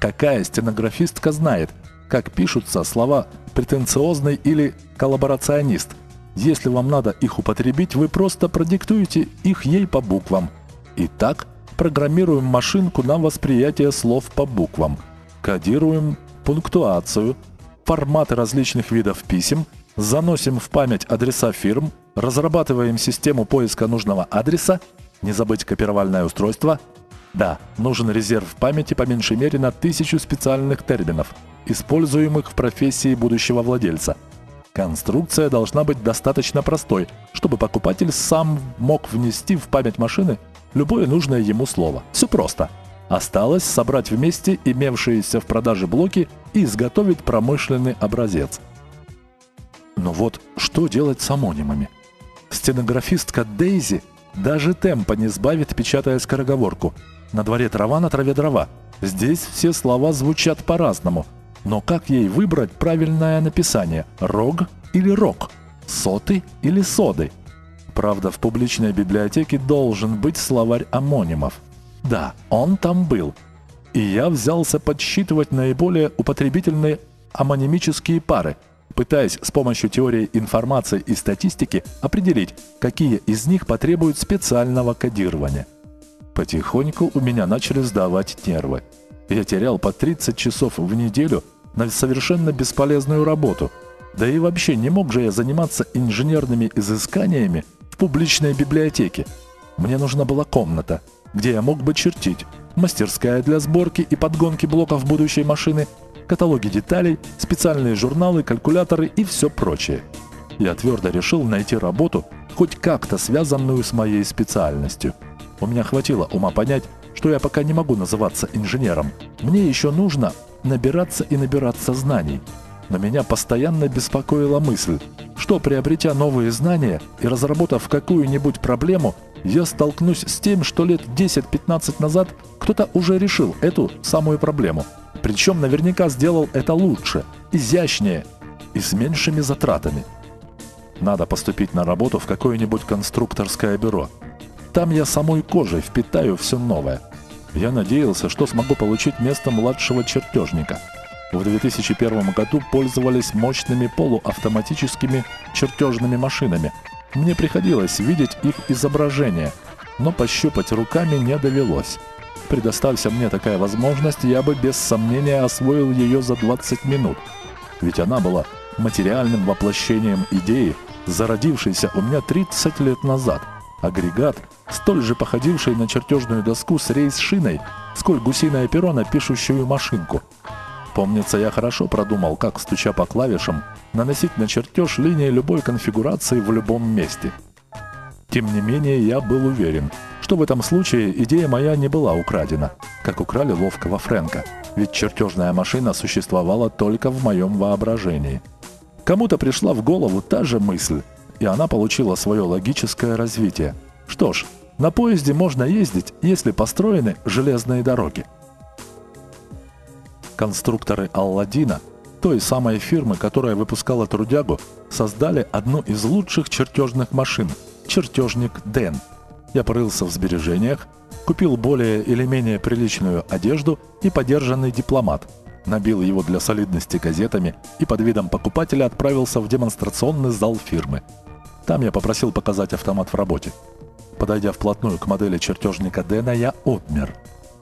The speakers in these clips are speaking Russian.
Какая стенографистка знает, как пишутся слова «претенциозный» или «коллаборационист»? Если вам надо их употребить, вы просто продиктуете их ей по буквам. Итак, программируем машинку на восприятие слов по буквам. Кодируем пунктуацию, форматы различных видов писем, заносим в память адреса фирм, разрабатываем систему поиска нужного адреса, не забыть копировальное устройство. Да, нужен резерв памяти по меньшей мере на тысячу специальных терминов, используемых в профессии будущего владельца. Конструкция должна быть достаточно простой, чтобы покупатель сам мог внести в память машины любое нужное ему слово. Все просто. Осталось собрать вместе имевшиеся в продаже блоки и изготовить промышленный образец. Но вот что делать с амонимами? Стенографистка Дейзи даже темпа не сбавит, печатая скороговорку. На дворе трава, на траве дрова. Здесь все слова звучат по-разному. Но как ей выбрать правильное написание? Рог или рок? Соты или соды? Правда, в публичной библиотеке должен быть словарь амонимов. Да, он там был. И я взялся подсчитывать наиболее употребительные амонимические пары, пытаясь с помощью теории информации и статистики определить, какие из них потребуют специального кодирования. Потихоньку у меня начали сдавать нервы. Я терял по 30 часов в неделю на совершенно бесполезную работу. Да и вообще не мог же я заниматься инженерными изысканиями в публичной библиотеке. Мне нужна была комната, где я мог бы чертить, мастерская для сборки и подгонки блоков будущей машины, каталоги деталей, специальные журналы, калькуляторы и все прочее. Я твердо решил найти работу, хоть как-то связанную с моей специальностью. У меня хватило ума понять, что я пока не могу называться инженером. Мне еще нужно набираться и набираться знаний. Но меня постоянно беспокоила мысль, что приобретя новые знания и разработав какую-нибудь проблему, я столкнусь с тем, что лет 10-15 назад кто-то уже решил эту самую проблему. Причем наверняка сделал это лучше, изящнее и с меньшими затратами. Надо поступить на работу в какое-нибудь конструкторское бюро – там я самой кожей впитаю все новое. Я надеялся, что смогу получить место младшего чертежника. В 2001 году пользовались мощными полуавтоматическими чертежными машинами. Мне приходилось видеть их изображения, но пощупать руками не довелось. Предоставься мне такая возможность, я бы без сомнения освоил ее за 20 минут. Ведь она была материальным воплощением идеи, зародившейся у меня 30 лет назад. Агрегат, столь же походивший на чертежную доску с рейс-шиной, сколь гусиное перо на пишущую машинку. Помнится, я хорошо продумал, как, стуча по клавишам, наносить на чертеж линии любой конфигурации в любом месте. Тем не менее, я был уверен, что в этом случае идея моя не была украдена, как украли ловкого Фрэнка, ведь чертежная машина существовала только в моем воображении. Кому-то пришла в голову та же мысль, и она получила свое логическое развитие – что ж, на поезде можно ездить, если построены железные дороги. Конструкторы Алладина, той самой фирмы, которая выпускала трудягу, создали одну из лучших чертежных машин – чертежник Дэн. Я порылся в сбережениях, купил более или менее приличную одежду и подержанный дипломат, набил его для солидности газетами и под видом покупателя отправился в демонстрационный зал фирмы. Там я попросил показать автомат в работе. Подойдя вплотную к модели чертежника Дэна, я обмер.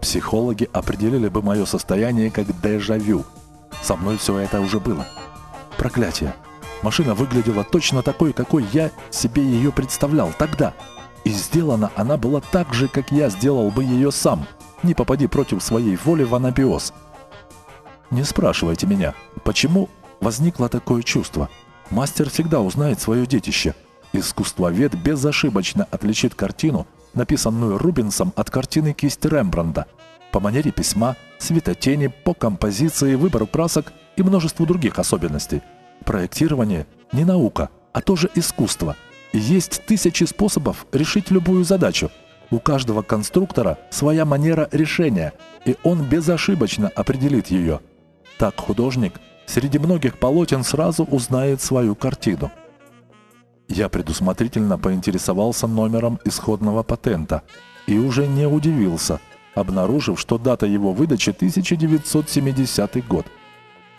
Психологи определили бы мое состояние как дежавю. Со мной все это уже было. Проклятие. Машина выглядела точно такой, какой я себе ее представлял тогда. И сделана она была так же, как я сделал бы ее сам. Не попади против своей воли в анабиоз. Не спрашивайте меня, почему возникло такое чувство. Мастер всегда узнает свое детище – Искусствовед безошибочно отличит картину, написанную Рубинсом, от картины кисти Рембранда по манере письма, светотени, по композиции, выбору красок и множеству других особенностей. Проектирование не наука, а тоже искусство. И есть тысячи способов решить любую задачу. У каждого конструктора своя манера решения, и он безошибочно определит ее. Так художник среди многих полотен сразу узнает свою картину. Я предусмотрительно поинтересовался номером исходного патента и уже не удивился, обнаружив, что дата его выдачи 1970 год.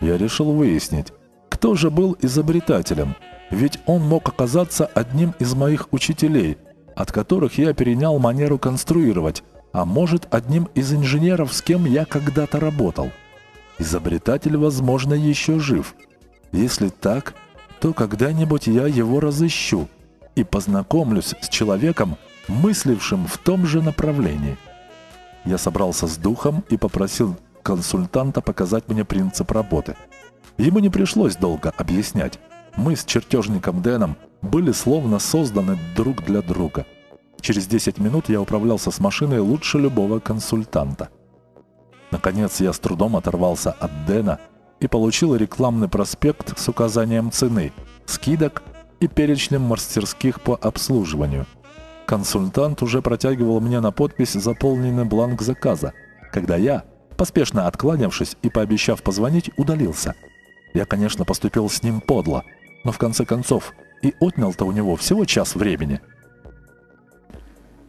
Я решил выяснить, кто же был изобретателем, ведь он мог оказаться одним из моих учителей, от которых я перенял манеру конструировать, а может одним из инженеров, с кем я когда-то работал. Изобретатель, возможно, еще жив. Если так, то когда-нибудь я его разыщу и познакомлюсь с человеком, мыслившим в том же направлении. Я собрался с духом и попросил консультанта показать мне принцип работы. Ему не пришлось долго объяснять. Мы с чертежником Дэном были словно созданы друг для друга. Через 10 минут я управлялся с машиной лучше любого консультанта. Наконец я с трудом оторвался от Дэна и получил рекламный проспект с указанием цены, скидок и перечнем мастерских по обслуживанию. Консультант уже протягивал мне на подпись заполненный бланк заказа, когда я, поспешно откланявшись и пообещав позвонить, удалился. Я, конечно, поступил с ним подло, но в конце концов и отнял-то у него всего час времени.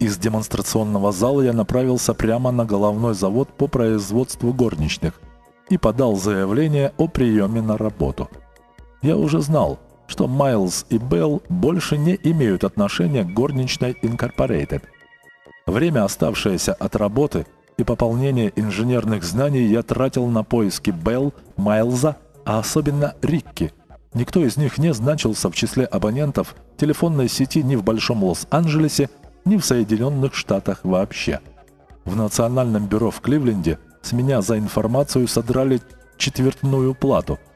Из демонстрационного зала я направился прямо на головной завод по производству горничных и подал заявление о приеме на работу. Я уже знал, что Майлз и Белл больше не имеют отношения к горничной Incorporated. Время, оставшееся от работы и пополнение инженерных знаний, я тратил на поиски Белл, Майлза, а особенно Рикки. Никто из них не значился в числе абонентов телефонной сети ни в Большом Лос-Анджелесе, ни в Соединенных Штатах вообще. В Национальном бюро в Кливленде с меня за информацию содрали четвертную плату –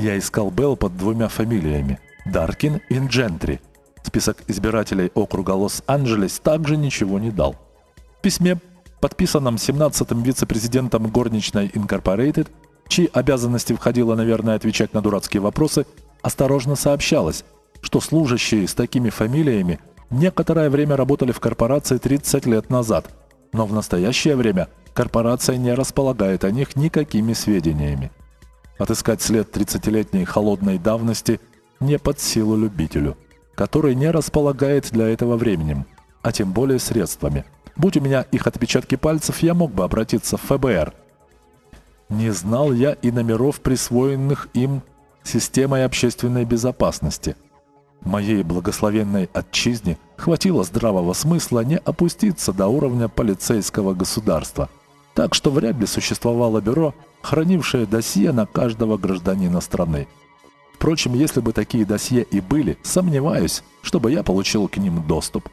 я искал Белл под двумя фамилиями – Даркин и Джентри. Список избирателей округа Лос-Анджелес также ничего не дал. В письме, подписанном 17-м вице-президентом горничной Incorporated, чьи обязанности входило, наверное, отвечать на дурацкие вопросы, осторожно сообщалось, что служащие с такими фамилиями некоторое время работали в корпорации 30 лет назад, но в настоящее время корпорация не располагает о них никакими сведениями. Отыскать след 30-летней холодной давности не под силу любителю, который не располагает для этого временем, а тем более средствами. Будь у меня их отпечатки пальцев, я мог бы обратиться в ФБР. Не знал я и номеров, присвоенных им системой общественной безопасности. Моей благословенной отчизне хватило здравого смысла не опуститься до уровня полицейского государства. Так что вряд ли существовало бюро, хранившее досье на каждого гражданина страны. Впрочем, если бы такие досье и были, сомневаюсь, чтобы я получил к ним доступ.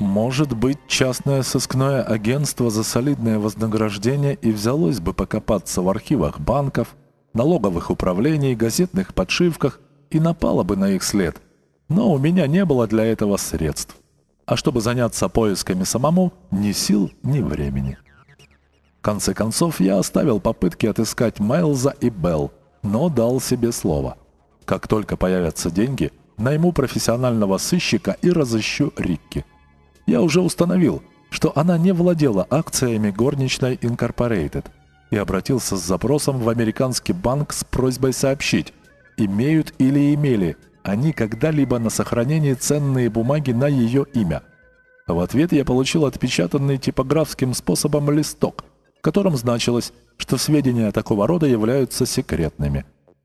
Может быть, частное сыскное агентство за солидное вознаграждение и взялось бы покопаться в архивах банков, налоговых управлений, газетных подшивках и напало бы на их след. Но у меня не было для этого средств. А чтобы заняться поисками самому, ни сил, ни времени. В конце концов, я оставил попытки отыскать Майлза и Белл, но дал себе слово. Как только появятся деньги, найму профессионального сыщика и разыщу Рикки. Я уже установил, что она не владела акциями горничной Incorporated и обратился с запросом в американский банк с просьбой сообщить, имеют или имели они когда-либо на сохранении ценные бумаги на ее имя. В ответ я получил отпечатанный типографским способом листок, в котором значилось, что сведения такого рода являются секретными.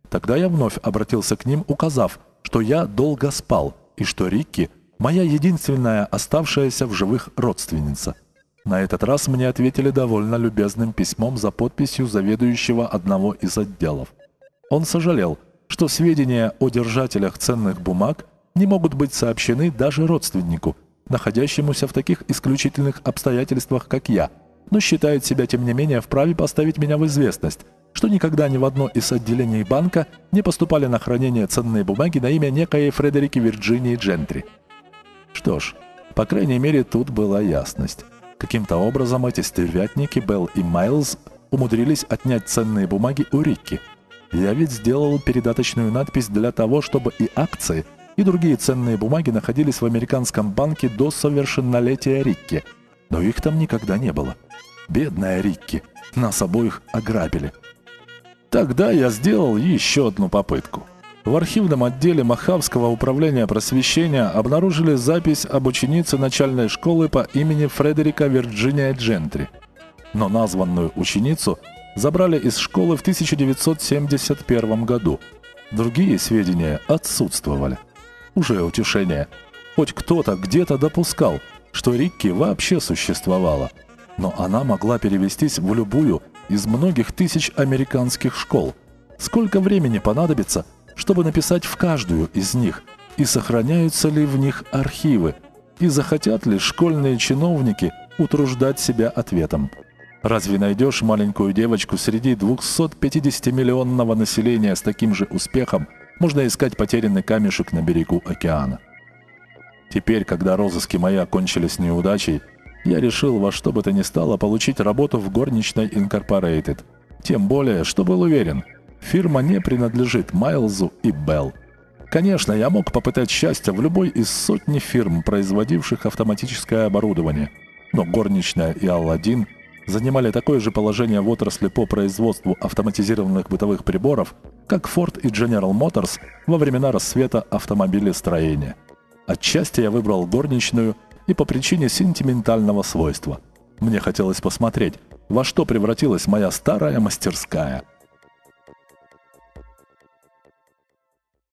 Тогда я вновь обратился к ним, указав, что я долго спал и что Рикки – моя единственная оставшаяся в живых родственница. На этот раз мне ответили довольно любезным письмом за подписью заведующего одного из отделов. Он сожалел, что сведения о держателях ценных бумаг не могут быть сообщены даже родственнику, находящемуся в таких исключительных обстоятельствах, как я – но считает себя, тем не менее, вправе поставить меня в известность, что никогда ни в одно из отделений банка не поступали на хранение ценные бумаги на имя некой Фредерики Вирджинии Джентри. Что ж, по крайней мере, тут была ясность. Каким-то образом эти стервятники Белл и Майлз умудрились отнять ценные бумаги у Рикки. Я ведь сделал передаточную надпись для того, чтобы и акции, и другие ценные бумаги находились в американском банке до совершеннолетия Рикки – но их там никогда не было. Бедная Рикки, нас обоих ограбили. Тогда я сделал еще одну попытку. В архивном отделе Махавского управления просвещения обнаружили запись об ученице начальной школы по имени Фредерика Вирджиния Джентри. Но названную ученицу забрали из школы в 1971 году. Другие сведения отсутствовали. Уже утешение. Хоть кто-то где-то допускал, что Рикки вообще существовала. Но она могла перевестись в любую из многих тысяч американских школ. Сколько времени понадобится, чтобы написать в каждую из них, и сохраняются ли в них архивы, и захотят ли школьные чиновники утруждать себя ответом. Разве найдешь маленькую девочку среди 250-миллионного населения с таким же успехом, можно искать потерянный камешек на берегу океана. Теперь, когда розыски мои окончились неудачей, я решил во что бы то ни стало получить работу в горничной Incorporated. Тем более, что был уверен, Фирма не принадлежит Майлзу и Белл. Конечно, я мог попытать счастье в любой из сотни фирм, производивших автоматическое оборудование. Но горничная и Алладин занимали такое же положение в отрасли по производству автоматизированных бытовых приборов, как Ford и General Motors во времена рассвета автомобилестроения. Отчасти я выбрал горничную и по причине сентиментального свойства. Мне хотелось посмотреть, во что превратилась моя старая мастерская –